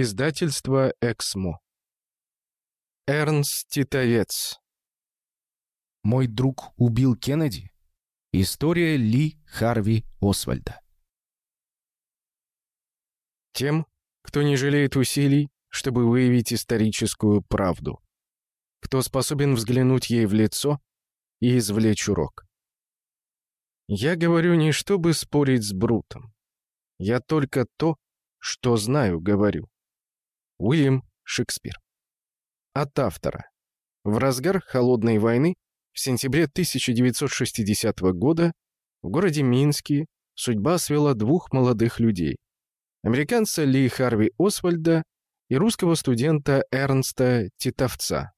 Издательство «Эксмо». Эрнст Титовец. Мой друг убил Кеннеди. История Ли Харви Освальда. Тем, кто не жалеет усилий, чтобы выявить историческую правду. Кто способен взглянуть ей в лицо и извлечь урок. Я говорю не чтобы спорить с Брутом. Я только то, что знаю, говорю. Уильям Шекспир. От автора. В разгар Холодной войны в сентябре 1960 года в городе Минске судьба свела двух молодых людей. Американца Ли Харви Освальда и русского студента Эрнста Титовца.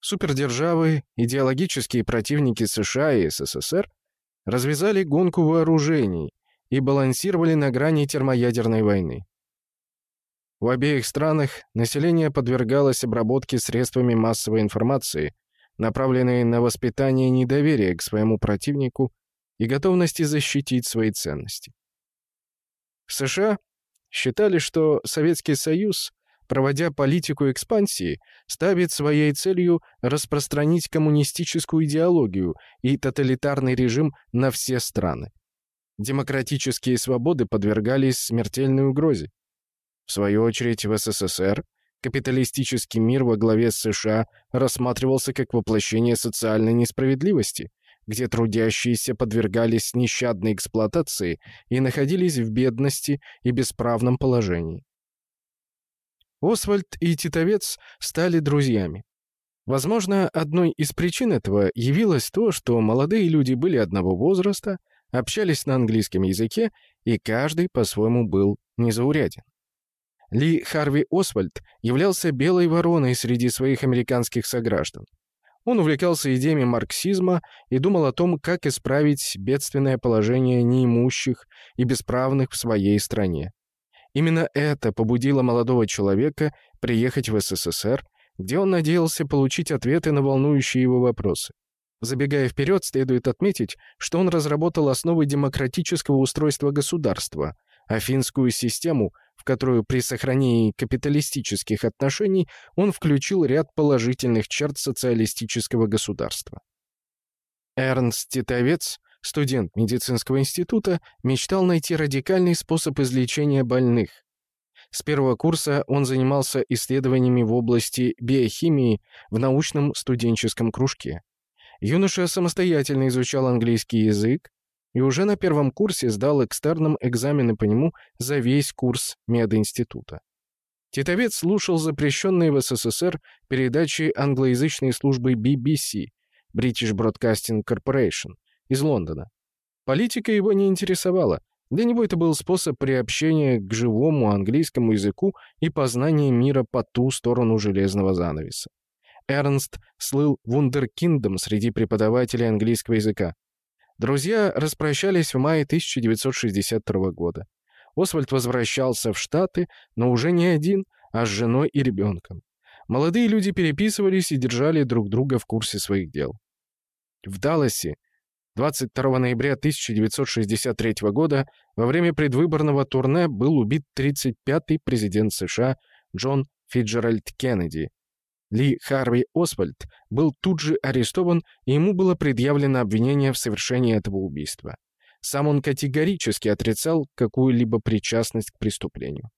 Супердержавы, идеологические противники США и СССР развязали гонку вооружений и балансировали на грани термоядерной войны. В обеих странах население подвергалось обработке средствами массовой информации, направленной на воспитание недоверия к своему противнику и готовности защитить свои ценности. В США считали, что Советский Союз, проводя политику экспансии, ставит своей целью распространить коммунистическую идеологию и тоталитарный режим на все страны. Демократические свободы подвергались смертельной угрозе. В свою очередь, в СССР капиталистический мир во главе с США рассматривался как воплощение социальной несправедливости, где трудящиеся подвергались нещадной эксплуатации и находились в бедности и бесправном положении. Освальд и Титовец стали друзьями. Возможно, одной из причин этого явилось то, что молодые люди были одного возраста, общались на английском языке, и каждый по-своему был незауряден. Ли Харви Освальд являлся белой вороной среди своих американских сограждан. Он увлекался идеями марксизма и думал о том, как исправить бедственное положение неимущих и бесправных в своей стране. Именно это побудило молодого человека приехать в СССР, где он надеялся получить ответы на волнующие его вопросы. Забегая вперед, следует отметить, что он разработал основы демократического устройства государства, афинскую систему, в которую при сохранении капиталистических отношений он включил ряд положительных черт социалистического государства. Эрнст Титовец, студент медицинского института, мечтал найти радикальный способ излечения больных. С первого курса он занимался исследованиями в области биохимии в научном студенческом кружке. Юноша самостоятельно изучал английский язык, и уже на первом курсе сдал экстерном экзамены по нему за весь курс мединститута. Титовец слушал запрещенные в СССР передачи англоязычной службы BBC, British Broadcasting Corporation, из Лондона. Политика его не интересовала, для него это был способ приобщения к живому английскому языку и познания мира по ту сторону железного занавеса. Эрнст слыл вундеркиндом среди преподавателей английского языка. Друзья распрощались в мае 1962 года. Освальд возвращался в Штаты, но уже не один, а с женой и ребенком. Молодые люди переписывались и держали друг друга в курсе своих дел. В Далласе 22 ноября 1963 года во время предвыборного турне был убит 35-й президент США Джон Фиджеральд Кеннеди, ли Харви Освальд был тут же арестован, и ему было предъявлено обвинение в совершении этого убийства. Сам он категорически отрицал какую-либо причастность к преступлению.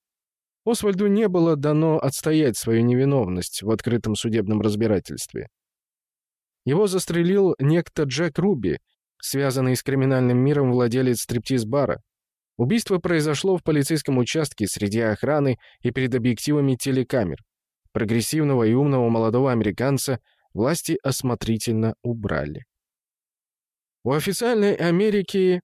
Освальду не было дано отстоять свою невиновность в открытом судебном разбирательстве. Его застрелил некто Джек Руби, связанный с криминальным миром владелец стриптиз-бара. Убийство произошло в полицейском участке среди охраны и перед объективами телекамер прогрессивного и умного молодого американца власти осмотрительно убрали. У официальной Америки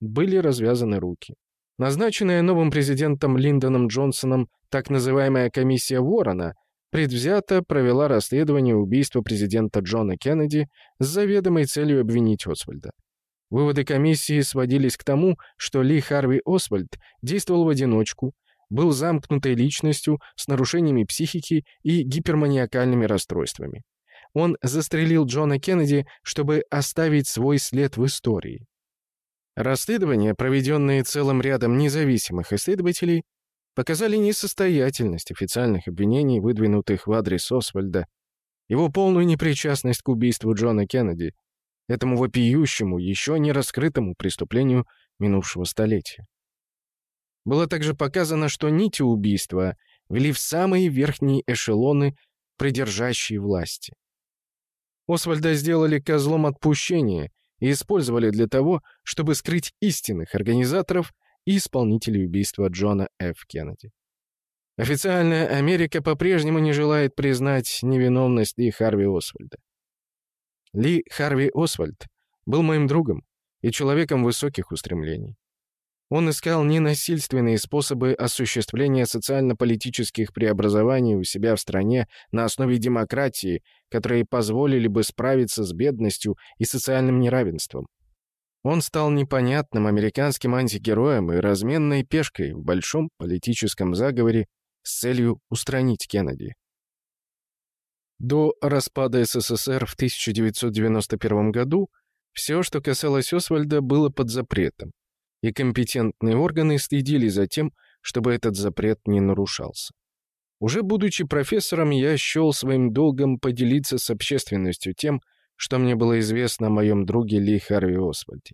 были развязаны руки. Назначенная новым президентом Линдоном Джонсоном так называемая комиссия Ворона предвзято провела расследование убийства президента Джона Кеннеди с заведомой целью обвинить Освальда. Выводы комиссии сводились к тому, что Ли Харви Освальд действовал в одиночку, был замкнутой личностью с нарушениями психики и гиперманиакальными расстройствами. Он застрелил Джона Кеннеди, чтобы оставить свой след в истории. Расследования, проведенные целым рядом независимых исследователей, показали несостоятельность официальных обвинений, выдвинутых в адрес Освальда, его полную непричастность к убийству Джона Кеннеди, этому вопиющему, еще не раскрытому преступлению минувшего столетия. Было также показано, что нити убийства вели в самые верхние эшелоны придержащей власти. Освальда сделали козлом отпущения и использовали для того, чтобы скрыть истинных организаторов и исполнителей убийства Джона Ф. Кеннеди. Официальная Америка по-прежнему не желает признать невиновность Ли Харви Освальда. Ли Харви Освальд был моим другом и человеком высоких устремлений. Он искал ненасильственные способы осуществления социально-политических преобразований у себя в стране на основе демократии, которые позволили бы справиться с бедностью и социальным неравенством. Он стал непонятным американским антигероем и разменной пешкой в большом политическом заговоре с целью устранить Кеннеди. До распада СССР в 1991 году все, что касалось Освальда, было под запретом и компетентные органы следили за тем, чтобы этот запрет не нарушался. Уже будучи профессором, я счел своим долгом поделиться с общественностью тем, что мне было известно о моем друге Ли Харви Освальде.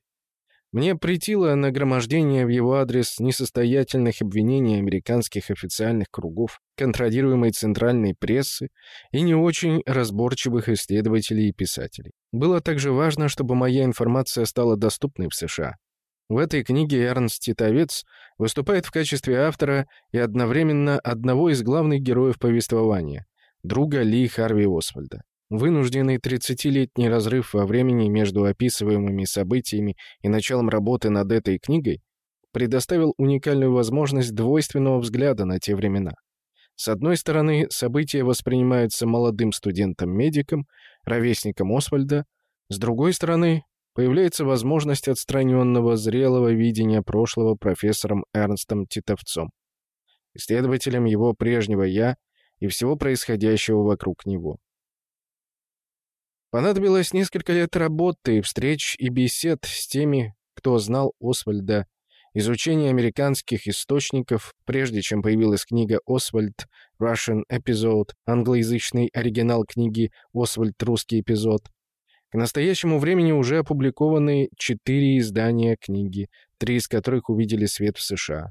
Мне претило нагромождение в его адрес несостоятельных обвинений американских официальных кругов, контролируемой центральной прессы и не очень разборчивых исследователей и писателей. Было также важно, чтобы моя информация стала доступной в США. В этой книге Эрнст Титовец выступает в качестве автора и одновременно одного из главных героев повествования — друга Ли Харви Освальда. Вынужденный 30-летний разрыв во времени между описываемыми событиями и началом работы над этой книгой предоставил уникальную возможность двойственного взгляда на те времена. С одной стороны, события воспринимаются молодым студентом-медиком, ровесником Освальда, с другой стороны, появляется возможность отстраненного зрелого видения прошлого профессором Эрнстом Титовцом, исследователем его прежнего «я» и всего происходящего вокруг него. Понадобилось несколько лет работы, встреч и бесед с теми, кто знал Освальда, изучение американских источников, прежде чем появилась книга «Освальд. Russian Episode», англоязычный оригинал книги «Освальд. Русский эпизод», к настоящему времени уже опубликованы четыре издания книги, три из которых увидели свет в США.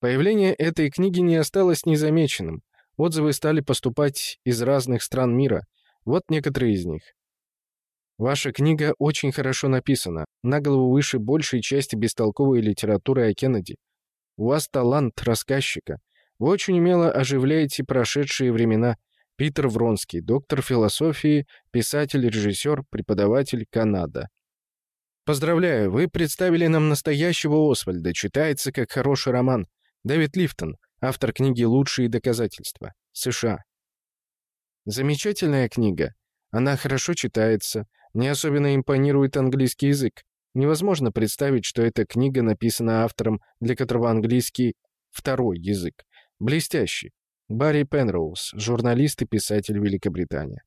Появление этой книги не осталось незамеченным. Отзывы стали поступать из разных стран мира. Вот некоторые из них. Ваша книга очень хорошо написана, на голову выше большей части бестолковой литературы о Кеннеди. У вас талант рассказчика. Вы очень умело оживляете прошедшие времена, Питер Вронский, доктор философии, писатель, режиссер, преподаватель, Канада. Поздравляю, вы представили нам настоящего Освальда, читается как хороший роман. Дэвид Лифтон, автор книги «Лучшие доказательства», США. Замечательная книга. Она хорошо читается, мне особенно импонирует английский язык. Невозможно представить, что эта книга написана автором, для которого английский — второй язык. Блестящий. Барри Пенроуз, журналист и писатель Великобритании.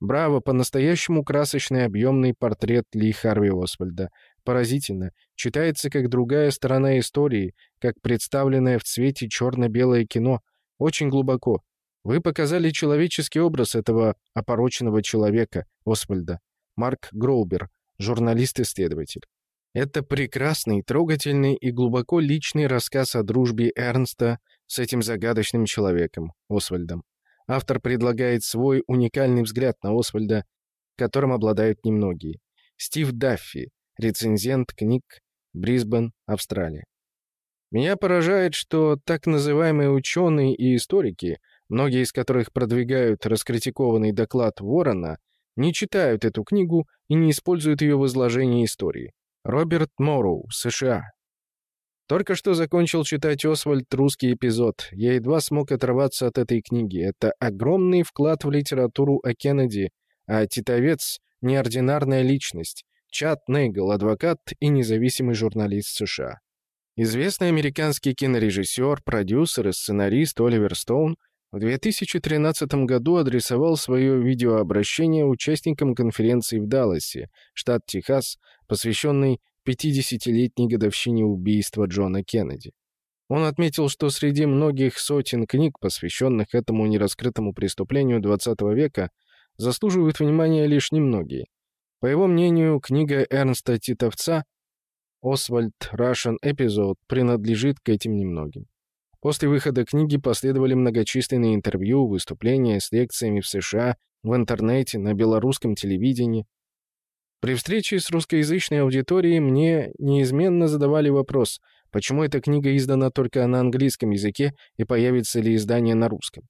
Браво, по-настоящему красочный объемный портрет Ли Харви Освальда. Поразительно. Читается как другая сторона истории, как представленное в цвете черно-белое кино. Очень глубоко. Вы показали человеческий образ этого опороченного человека, Освальда. Марк Гроубер, журналист-исследователь. Это прекрасный, трогательный и глубоко личный рассказ о дружбе Эрнста с этим загадочным человеком, Освальдом. Автор предлагает свой уникальный взгляд на Освальда, которым обладают немногие. Стив Даффи, рецензент книг, Брисбен, Австралия. Меня поражает, что так называемые ученые и историки, многие из которых продвигают раскритикованный доклад Ворона, не читают эту книгу и не используют ее в изложении истории. Роберт Морроу, США. Только что закончил читать Освальд русский эпизод. Я едва смог оторваться от этой книги. Это огромный вклад в литературу о Кеннеди, а Титовец — неординарная личность. Чат Нейгл, адвокат и независимый журналист США. Известный американский кинорежиссер, продюсер и сценарист Оливер Стоун в 2013 году адресовал свое видеообращение участникам конференции в Далласе, штат Техас, посвященной 50-летней годовщине убийства Джона Кеннеди. Он отметил, что среди многих сотен книг, посвященных этому нераскрытому преступлению XX века, заслуживают внимания лишь немногие. По его мнению, книга Эрнста Титовца «Освальд Russian Episode» принадлежит к этим немногим. После выхода книги последовали многочисленные интервью, выступления с лекциями в США, в интернете, на белорусском телевидении. При встрече с русскоязычной аудиторией мне неизменно задавали вопрос, почему эта книга издана только на английском языке и появится ли издание на русском.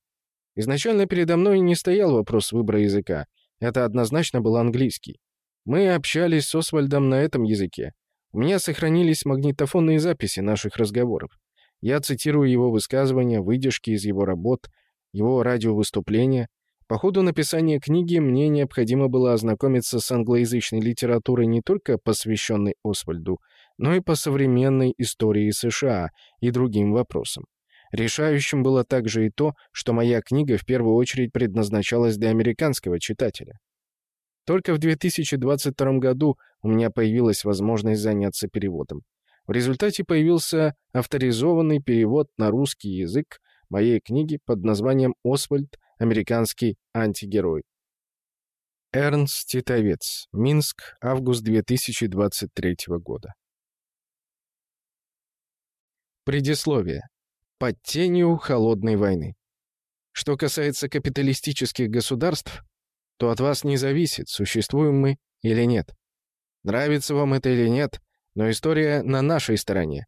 Изначально передо мной не стоял вопрос выбора языка. Это однозначно был английский. Мы общались с Освальдом на этом языке. У меня сохранились магнитофонные записи наших разговоров. Я цитирую его высказывания, выдержки из его работ, его радиовыступления. По ходу написания книги мне необходимо было ознакомиться с англоязычной литературой не только посвященной Освальду, но и по современной истории США и другим вопросам. Решающим было также и то, что моя книга в первую очередь предназначалась для американского читателя. Только в 2022 году у меня появилась возможность заняться переводом. В результате появился авторизованный перевод на русский язык моей книги под названием «Освальд. Американский антигерой». Эрнст Титовец. Минск. Август 2023 года. Предисловие. Под тенью холодной войны. Что касается капиталистических государств, то от вас не зависит, существуем мы или нет. Нравится вам это или нет, но история на нашей стороне.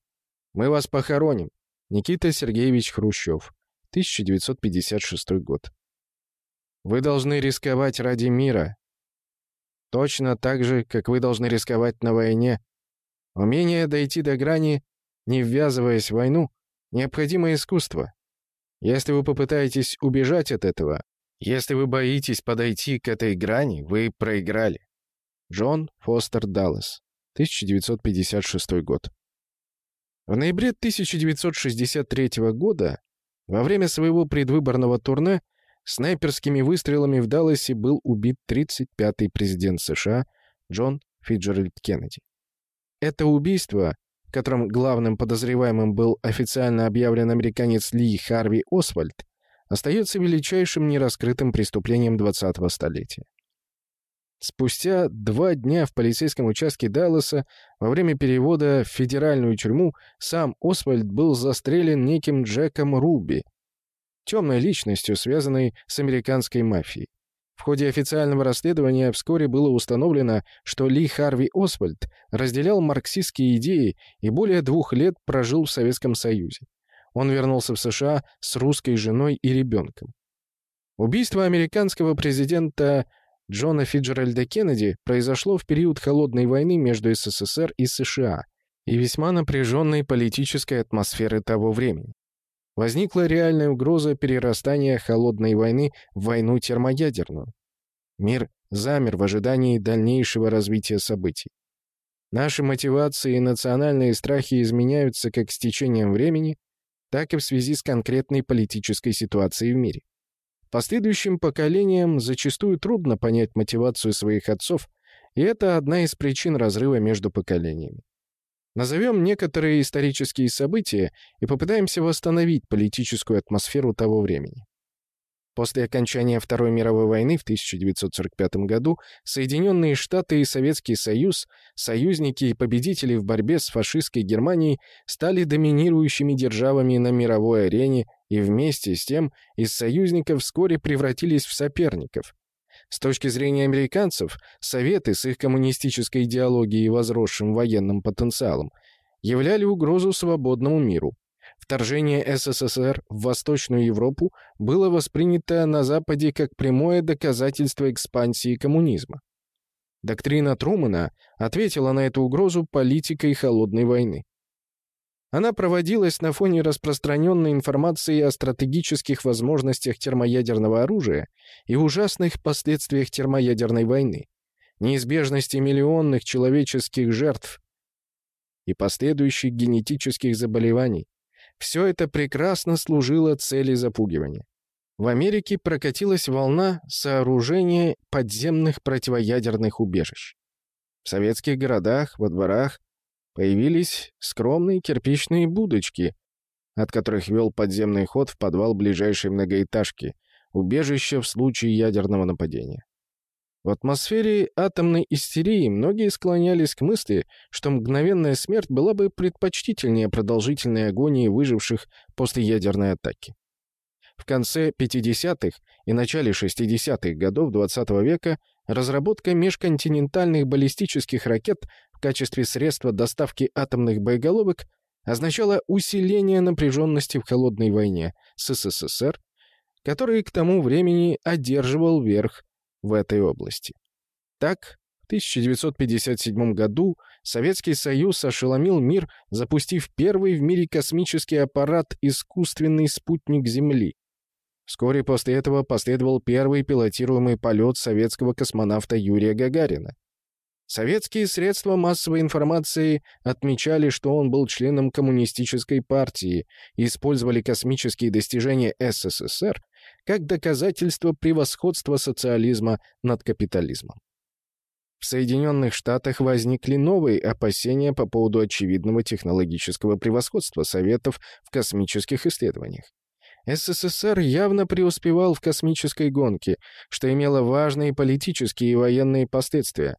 Мы вас похороним. Никита Сергеевич Хрущев, 1956 год. Вы должны рисковать ради мира. Точно так же, как вы должны рисковать на войне. Умение дойти до грани, не ввязываясь в войну, необходимое искусство. Если вы попытаетесь убежать от этого, если вы боитесь подойти к этой грани, вы проиграли. Джон Фостер Даллас 1956 год. В ноябре 1963 года, во время своего предвыборного турне, снайперскими выстрелами в Далласе был убит 35-й президент США Джон Фиджеральд Кеннеди. Это убийство, в котором главным подозреваемым был официально объявлен американец Ли Харви Освальд, остается величайшим нераскрытым преступлением 20-го столетия. Спустя два дня в полицейском участке Далласа во время перевода в федеральную тюрьму сам Освальд был застрелен неким Джеком Руби, темной личностью, связанной с американской мафией. В ходе официального расследования вскоре было установлено, что Ли Харви Освальд разделял марксистские идеи и более двух лет прожил в Советском Союзе. Он вернулся в США с русской женой и ребенком. Убийство американского президента Джона Фиджеральда Кеннеди произошло в период холодной войны между СССР и США и весьма напряженной политической атмосферы того времени. Возникла реальная угроза перерастания холодной войны в войну термоядерную. Мир замер в ожидании дальнейшего развития событий. Наши мотивации и национальные страхи изменяются как с течением времени, так и в связи с конкретной политической ситуацией в мире. Последующим поколениям зачастую трудно понять мотивацию своих отцов, и это одна из причин разрыва между поколениями. Назовем некоторые исторические события и попытаемся восстановить политическую атмосферу того времени. После окончания Второй мировой войны в 1945 году Соединенные Штаты и Советский Союз, союзники и победители в борьбе с фашистской Германией, стали доминирующими державами на мировой арене и вместе с тем из союзников вскоре превратились в соперников. С точки зрения американцев, Советы с их коммунистической идеологией и возросшим военным потенциалом являли угрозу свободному миру. Вторжение СССР в Восточную Европу было воспринято на Западе как прямое доказательство экспансии коммунизма. Доктрина Трумэна ответила на эту угрозу политикой холодной войны. Она проводилась на фоне распространенной информации о стратегических возможностях термоядерного оружия и ужасных последствиях термоядерной войны, неизбежности миллионных человеческих жертв и последующих генетических заболеваний, все это прекрасно служило цели запугивания. В Америке прокатилась волна сооружения подземных противоядерных убежищ. В советских городах, во дворах появились скромные кирпичные будочки, от которых вел подземный ход в подвал ближайшей многоэтажки, убежище в случае ядерного нападения. В атмосфере атомной истерии многие склонялись к мысли, что мгновенная смерть была бы предпочтительнее продолжительной агонии выживших после ядерной атаки. В конце 50-х и начале 60-х годов XX -го века разработка межконтинентальных баллистических ракет в качестве средства доставки атомных боеголовок означала усиление напряженности в холодной войне с СССР, который к тому времени одерживал верх в этой области. Так, в 1957 году Советский Союз ошеломил мир, запустив первый в мире космический аппарат «Искусственный спутник Земли». Вскоре после этого последовал первый пилотируемый полет советского космонавта Юрия Гагарина. Советские средства массовой информации отмечали, что он был членом коммунистической партии и использовали космические достижения СССР как доказательство превосходства социализма над капитализмом. В Соединенных Штатах возникли новые опасения по поводу очевидного технологического превосходства Советов в космических исследованиях. СССР явно преуспевал в космической гонке, что имело важные политические и военные последствия.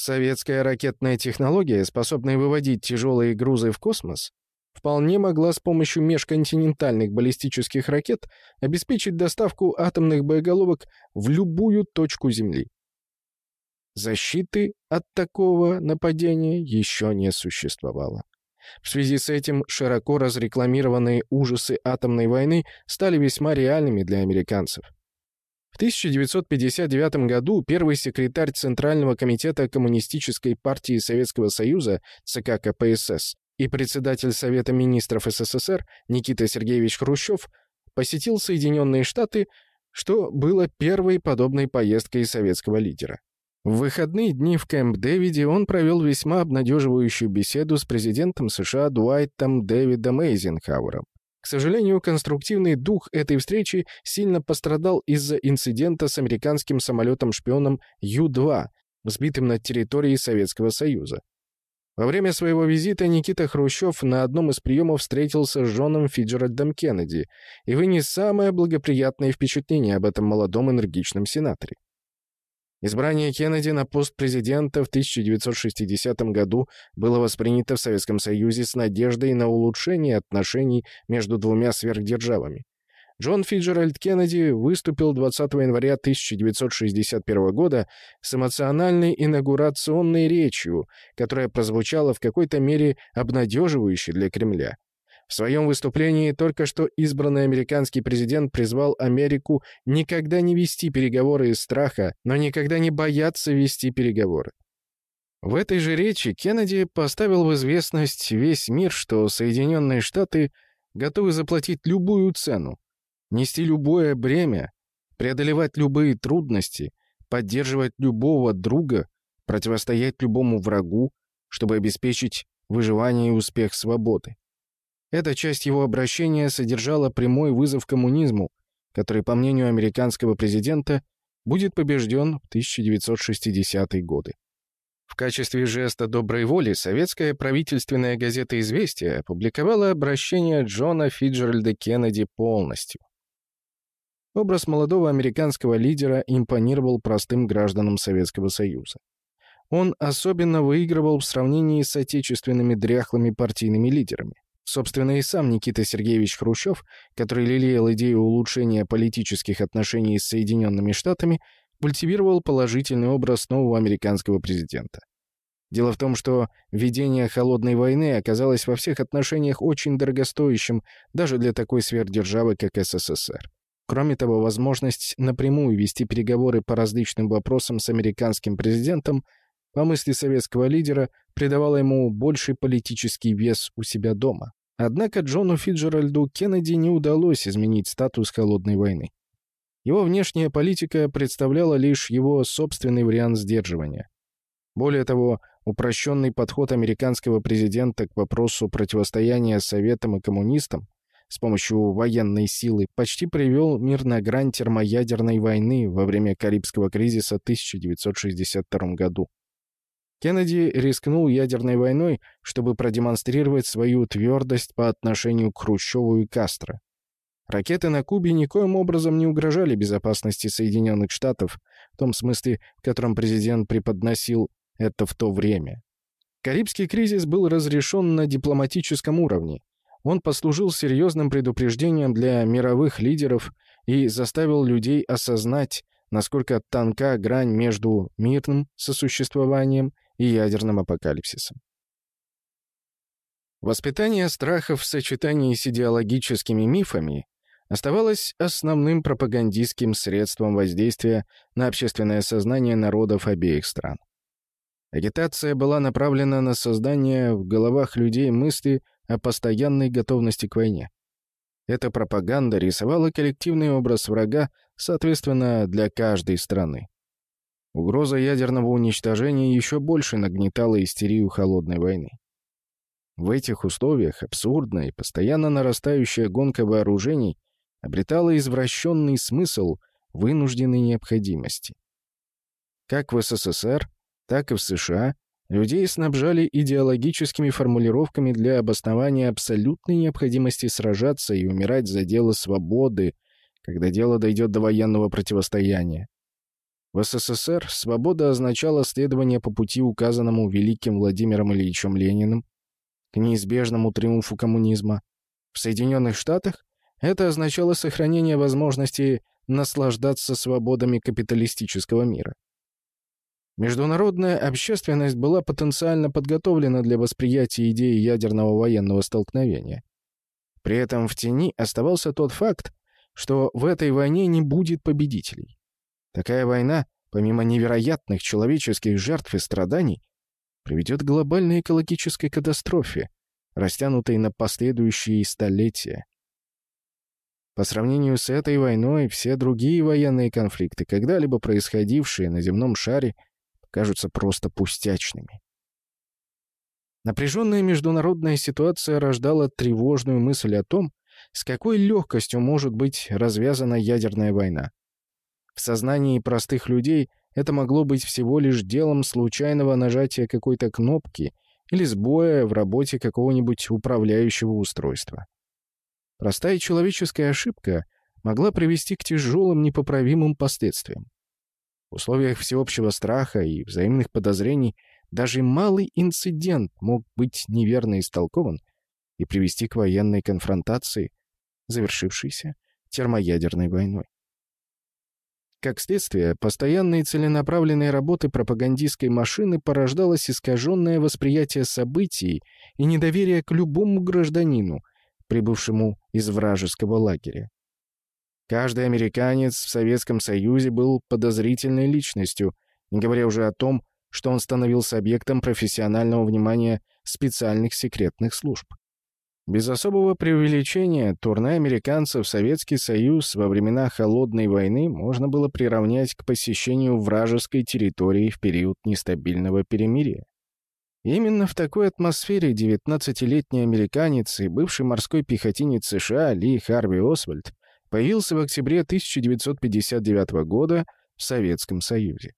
Советская ракетная технология, способная выводить тяжелые грузы в космос, вполне могла с помощью межконтинентальных баллистических ракет обеспечить доставку атомных боеголовок в любую точку Земли. Защиты от такого нападения еще не существовало. В связи с этим широко разрекламированные ужасы атомной войны стали весьма реальными для американцев. В 1959 году первый секретарь Центрального комитета Коммунистической партии Советского Союза ЦК КПСС и председатель Совета министров СССР Никита Сергеевич Хрущев посетил Соединенные Штаты, что было первой подобной поездкой советского лидера. В выходные дни в Кэмп-Дэвиде он провел весьма обнадеживающую беседу с президентом США Дуайтом Дэвидом Эйзенхауэром. Сожалению, конструктивный дух этой встречи сильно пострадал из-за инцидента с американским самолетом-шпионом Ю-2, сбитым над территорией Советского Союза. Во время своего визита Никита Хрущев на одном из приемов встретился с Джоном Фиджеральдом Кеннеди и вынес самое благоприятное впечатление об этом молодом энергичном сенаторе. Избрание Кеннеди на пост президента в 1960 году было воспринято в Советском Союзе с надеждой на улучшение отношений между двумя сверхдержавами. Джон Фиджеральд Кеннеди выступил 20 января 1961 года с эмоциональной инаугурационной речью, которая прозвучала в какой-то мере обнадеживающе для Кремля. В своем выступлении только что избранный американский президент призвал Америку никогда не вести переговоры из страха, но никогда не бояться вести переговоры. В этой же речи Кеннеди поставил в известность весь мир, что Соединенные Штаты готовы заплатить любую цену, нести любое бремя, преодолевать любые трудности, поддерживать любого друга, противостоять любому врагу, чтобы обеспечить выживание и успех свободы. Эта часть его обращения содержала прямой вызов коммунизму, который, по мнению американского президента, будет побежден в 1960-е годы. В качестве жеста доброй воли советская правительственная газета «Известия» опубликовала обращение Джона Фиджеральда Кеннеди полностью. Образ молодого американского лидера импонировал простым гражданам Советского Союза. Он особенно выигрывал в сравнении с отечественными дряхлыми партийными лидерами. Собственно, и сам Никита Сергеевич Хрущев, который лелеял идею улучшения политических отношений с Соединенными Штатами, культивировал положительный образ нового американского президента. Дело в том, что ведение холодной войны оказалось во всех отношениях очень дорогостоящим даже для такой сверхдержавы, как СССР. Кроме того, возможность напрямую вести переговоры по различным вопросам с американским президентом по мысли советского лидера, придавала ему больший политический вес у себя дома. Однако Джону Фиджеральду Кеннеди не удалось изменить статус холодной войны. Его внешняя политика представляла лишь его собственный вариант сдерживания. Более того, упрощенный подход американского президента к вопросу противостояния Советам и коммунистам с помощью военной силы почти привел мир на грань термоядерной войны во время Карибского кризиса 1962 году. Кеннеди рискнул ядерной войной, чтобы продемонстрировать свою твердость по отношению к Хрущеву и Кастро. Ракеты на Кубе никоим образом не угрожали безопасности Соединенных Штатов, в том смысле, в котором президент преподносил это в то время. Карибский кризис был разрешен на дипломатическом уровне. Он послужил серьезным предупреждением для мировых лидеров и заставил людей осознать, насколько тонка грань между мирным сосуществованием и ядерным апокалипсисом. Воспитание страхов в сочетании с идеологическими мифами оставалось основным пропагандистским средством воздействия на общественное сознание народов обеих стран. Агитация была направлена на создание в головах людей мысли о постоянной готовности к войне. Эта пропаганда рисовала коллективный образ врага, соответственно, для каждой страны. Угроза ядерного уничтожения еще больше нагнетала истерию холодной войны. В этих условиях абсурдная и постоянно нарастающая гонка вооружений обретала извращенный смысл вынужденной необходимости. Как в СССР, так и в США людей снабжали идеологическими формулировками для обоснования абсолютной необходимости сражаться и умирать за дело свободы, когда дело дойдет до военного противостояния. В СССР свобода означала следование по пути, указанному великим Владимиром Ильичем Лениным, к неизбежному триумфу коммунизма. В Соединенных Штатах это означало сохранение возможности наслаждаться свободами капиталистического мира. Международная общественность была потенциально подготовлена для восприятия идеи ядерного военного столкновения. При этом в тени оставался тот факт, что в этой войне не будет победителей. Такая война, помимо невероятных человеческих жертв и страданий, приведет к глобальной экологической катастрофе, растянутой на последующие столетия. По сравнению с этой войной, все другие военные конфликты, когда-либо происходившие на земном шаре, кажутся просто пустячными. Напряженная международная ситуация рождала тревожную мысль о том, с какой легкостью может быть развязана ядерная война. В сознании простых людей это могло быть всего лишь делом случайного нажатия какой-то кнопки или сбоя в работе какого-нибудь управляющего устройства. Простая человеческая ошибка могла привести к тяжелым непоправимым последствиям. В условиях всеобщего страха и взаимных подозрений даже малый инцидент мог быть неверно истолкован и привести к военной конфронтации, завершившейся термоядерной войной. Как следствие, постоянной целенаправленной работы пропагандистской машины порождалось искаженное восприятие событий и недоверие к любому гражданину, прибывшему из вражеского лагеря. Каждый американец в Советском Союзе был подозрительной личностью, не говоря уже о том, что он становился объектом профессионального внимания специальных секретных служб. Без особого преувеличения, турне американцев в Советский Союз во времена Холодной войны можно было приравнять к посещению вражеской территории в период нестабильного перемирия. Именно в такой атмосфере 19-летний американец и бывший морской пехотинец США Ли Харви Освальд появился в октябре 1959 года в Советском Союзе.